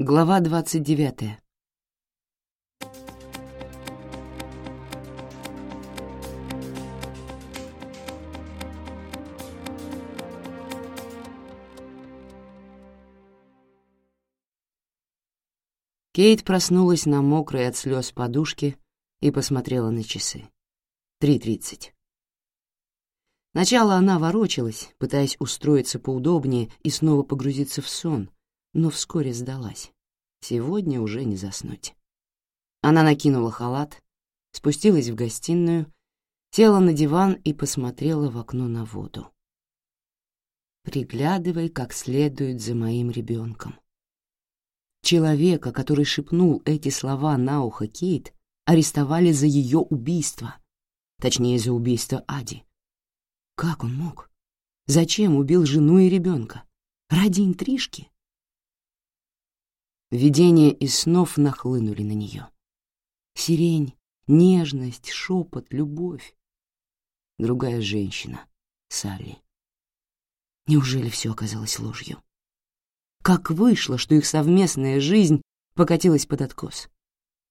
Глава 29. Кейт проснулась на мокрой от слез подушке и посмотрела на часы. Три тридцать. Сначала она ворочилась, пытаясь устроиться поудобнее и снова погрузиться в сон — но вскоре сдалась. Сегодня уже не заснуть. Она накинула халат, спустилась в гостиную, села на диван и посмотрела в окно на воду. «Приглядывай как следует за моим ребенком». Человека, который шепнул эти слова на ухо Кейт, арестовали за ее убийство, точнее, за убийство Ади. Как он мог? Зачем убил жену и ребенка? Ради интрижки? Видения и снов нахлынули на нее. Сирень, нежность, шепот, любовь. Другая женщина, Салли. Неужели все оказалось ложью? Как вышло, что их совместная жизнь покатилась под откос?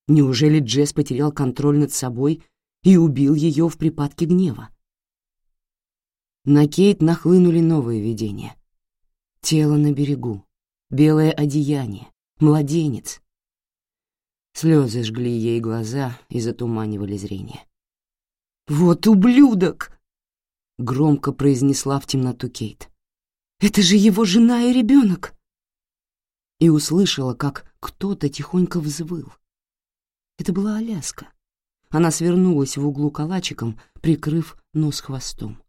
Неужели Джесс потерял контроль над собой и убил ее в припадке гнева? На Кейт нахлынули новые видения. Тело на берегу, белое одеяние, младенец. Слезы жгли ей глаза и затуманивали зрение. «Вот ублюдок!» — громко произнесла в темноту Кейт. «Это же его жена и ребенок!» И услышала, как кто-то тихонько взвыл. Это была Аляска. Она свернулась в углу калачиком, прикрыв нос хвостом.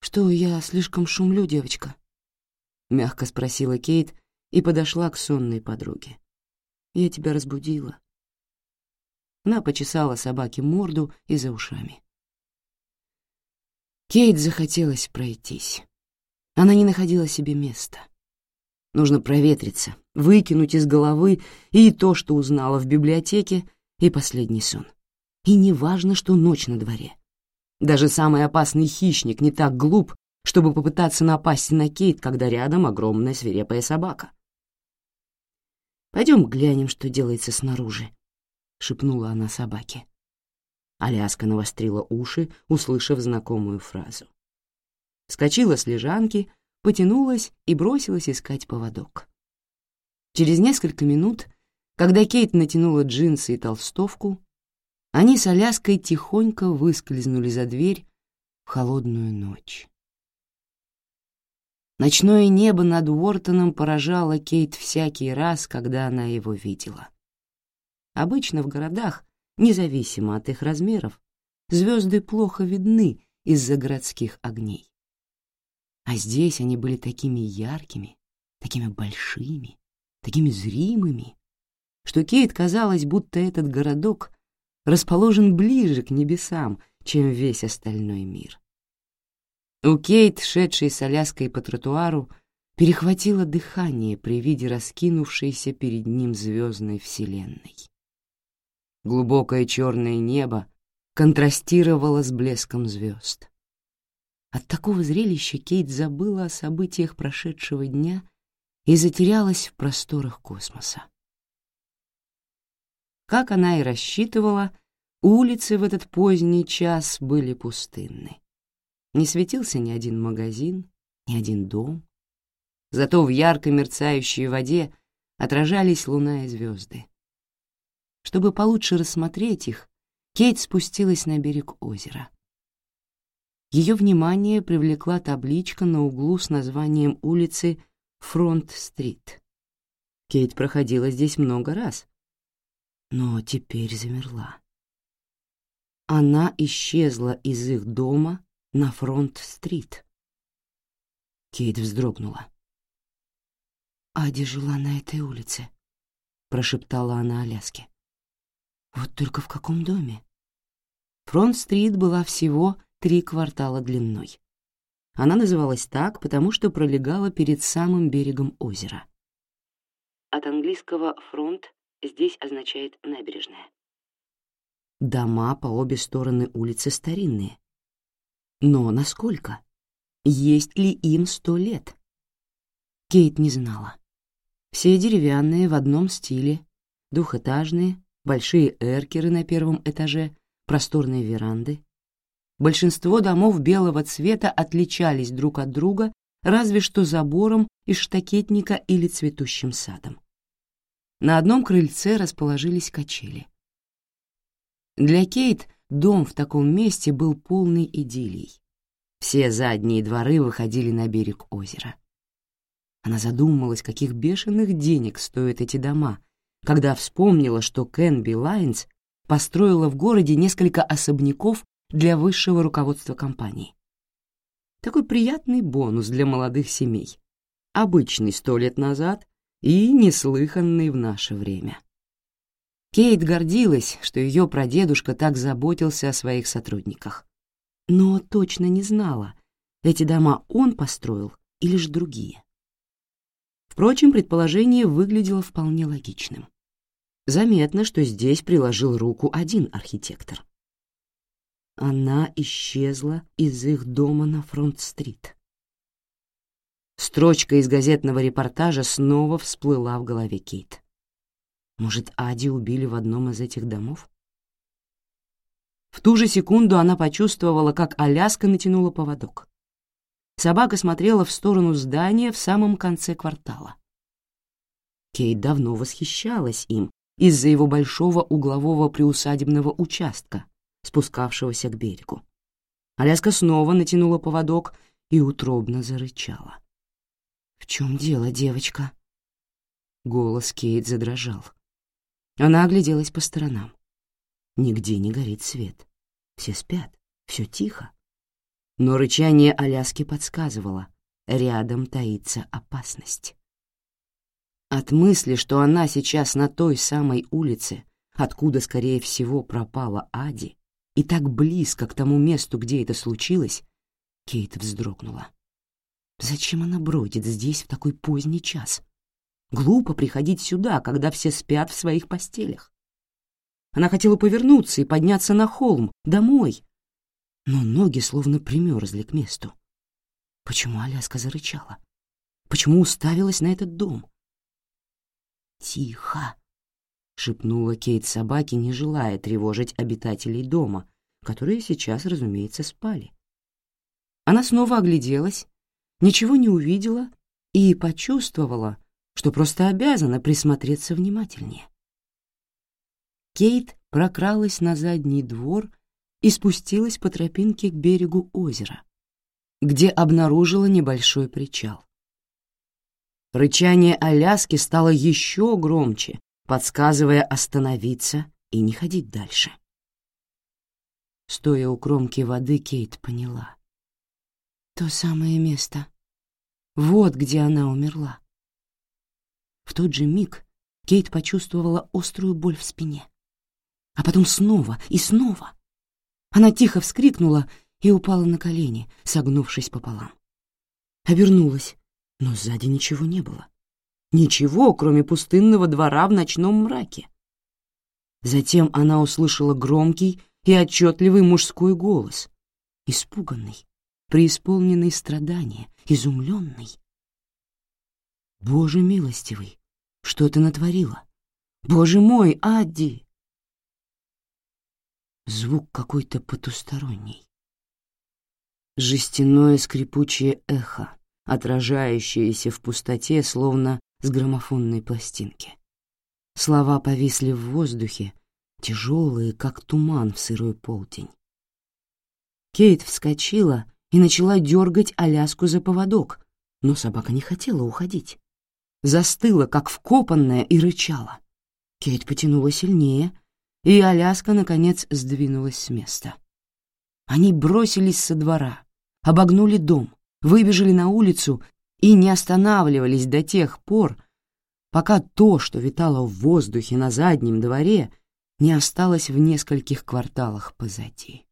«Что, я слишком шумлю, девочка?» — мягко спросила Кейт, и подошла к сонной подруге. «Я тебя разбудила». Она почесала собаке морду и за ушами. Кейт захотелось пройтись. Она не находила себе места. Нужно проветриться, выкинуть из головы и то, что узнала в библиотеке, и последний сон. И не важно, что ночь на дворе. Даже самый опасный хищник не так глуп, чтобы попытаться напасть на Кейт, когда рядом огромная свирепая собака. Пойдем глянем, что делается снаружи», — шепнула она собаке. Аляска навострила уши, услышав знакомую фразу. скочила с лежанки, потянулась и бросилась искать поводок. Через несколько минут, когда Кейт натянула джинсы и толстовку, они с Аляской тихонько выскользнули за дверь в холодную ночь. Ночное небо над Уортоном поражало Кейт всякий раз, когда она его видела. Обычно в городах, независимо от их размеров, звезды плохо видны из-за городских огней. А здесь они были такими яркими, такими большими, такими зримыми, что Кейт казалось, будто этот городок расположен ближе к небесам, чем весь остальной мир. — у Кейт, шедшей с Аляской по тротуару, перехватило дыхание при виде раскинувшейся перед ним звездной вселенной. Глубокое черное небо контрастировало с блеском звезд. От такого зрелища Кейт забыла о событиях прошедшего дня и затерялась в просторах космоса. Как она и рассчитывала, улицы в этот поздний час были пустынны. Не светился ни один магазин, ни один дом. Зато в ярко мерцающей воде отражались луна и звезды. Чтобы получше рассмотреть их, Кейт спустилась на берег озера. Ее внимание привлекла табличка на углу с названием улицы Фронт-стрит. Кейт проходила здесь много раз, но теперь замерла. Она исчезла из их дома на Фронт-стрит. Кейт вздрогнула. «Ади жила на этой улице», — прошептала она Аляске. «Вот только в каком доме?» Фронт-стрит была всего три квартала длиной. Она называлась так, потому что пролегала перед самым берегом озера. От английского «фронт» здесь означает «набережная». Дома по обе стороны улицы старинные, но насколько? Есть ли им сто лет? Кейт не знала. Все деревянные в одном стиле, двухэтажные, большие эркеры на первом этаже, просторные веранды. Большинство домов белого цвета отличались друг от друга разве что забором из штакетника или цветущим садом. На одном крыльце расположились качели. Для Кейт Дом в таком месте был полный идиллий. Все задние дворы выходили на берег озера. Она задумалась, каких бешеных денег стоят эти дома, когда вспомнила, что Кенби Лайнс построила в городе несколько особняков для высшего руководства компании. Такой приятный бонус для молодых семей. Обычный сто лет назад и неслыханный в наше время. Кейт гордилась, что ее прадедушка так заботился о своих сотрудниках. Но точно не знала, эти дома он построил или же другие. Впрочем, предположение выглядело вполне логичным. Заметно, что здесь приложил руку один архитектор. Она исчезла из их дома на Фронт-стрит. Строчка из газетного репортажа снова всплыла в голове Кейт. Может, Ади убили в одном из этих домов? В ту же секунду она почувствовала, как Аляска натянула поводок. Собака смотрела в сторону здания в самом конце квартала. Кейт давно восхищалась им из-за его большого углового приусадебного участка, спускавшегося к берегу. Аляска снова натянула поводок и утробно зарычала. «В чем дело, девочка?» Голос Кейт задрожал. Она огляделась по сторонам. Нигде не горит свет. Все спят, все тихо. Но рычание Аляски подсказывало, рядом таится опасность. От мысли, что она сейчас на той самой улице, откуда, скорее всего, пропала Ади, и так близко к тому месту, где это случилось, Кейт вздрогнула. Зачем она бродит здесь в такой поздний час? Глупо приходить сюда, когда все спят в своих постелях. Она хотела повернуться и подняться на холм, домой. Но ноги словно примерзли к месту. Почему Аляска зарычала? Почему уставилась на этот дом? «Тихо!» — шепнула Кейт собаке, не желая тревожить обитателей дома, которые сейчас, разумеется, спали. Она снова огляделась, ничего не увидела и почувствовала, что просто обязана присмотреться внимательнее. Кейт прокралась на задний двор и спустилась по тропинке к берегу озера, где обнаружила небольшой причал. Рычание Аляски стало еще громче, подсказывая остановиться и не ходить дальше. Стоя у кромки воды, Кейт поняла. То самое место. Вот где она умерла. В тот же миг Кейт почувствовала острую боль в спине. А потом снова и снова. Она тихо вскрикнула и упала на колени, согнувшись пополам. Обернулась, но сзади ничего не было. Ничего, кроме пустынного двора в ночном мраке. Затем она услышала громкий и отчетливый мужской голос, испуганный, преисполненный страдания, изумленный. «Боже милостивый, что ты натворила? Боже мой, Адди!» Звук какой-то потусторонний. Жестяное скрипучее эхо, отражающееся в пустоте, словно с граммофонной пластинки. Слова повисли в воздухе, тяжелые, как туман в сырой полдень. Кейт вскочила и начала дергать Аляску за поводок, но собака не хотела уходить застыла, как вкопанная, и рычала. Кейт потянула сильнее, и Аляска, наконец, сдвинулась с места. Они бросились со двора, обогнули дом, выбежали на улицу и не останавливались до тех пор, пока то, что витало в воздухе на заднем дворе, не осталось в нескольких кварталах позади.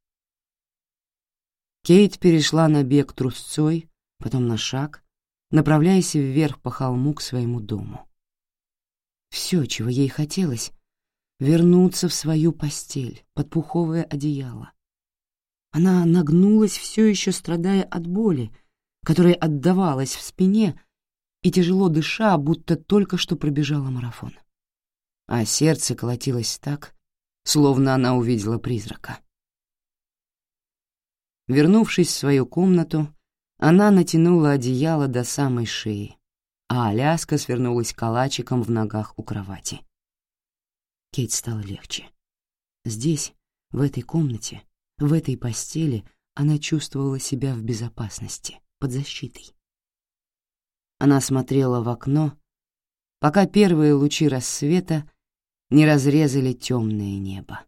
Кейт перешла на бег трусцой, потом на шаг, направляясь вверх по холму к своему дому. Все, чего ей хотелось, вернуться в свою постель, под пуховое одеяло. Она нагнулась, все еще страдая от боли, которая отдавалась в спине и тяжело дыша, будто только что пробежала марафон. А сердце колотилось так, словно она увидела призрака. Вернувшись в свою комнату, она натянула одеяло до самой шеи, а Аляска свернулась калачиком в ногах у кровати. Кейт стало легче. Здесь, в этой комнате, в этой постели она чувствовала себя в безопасности, под защитой. Она смотрела в окно, пока первые лучи рассвета не разрезали темное небо.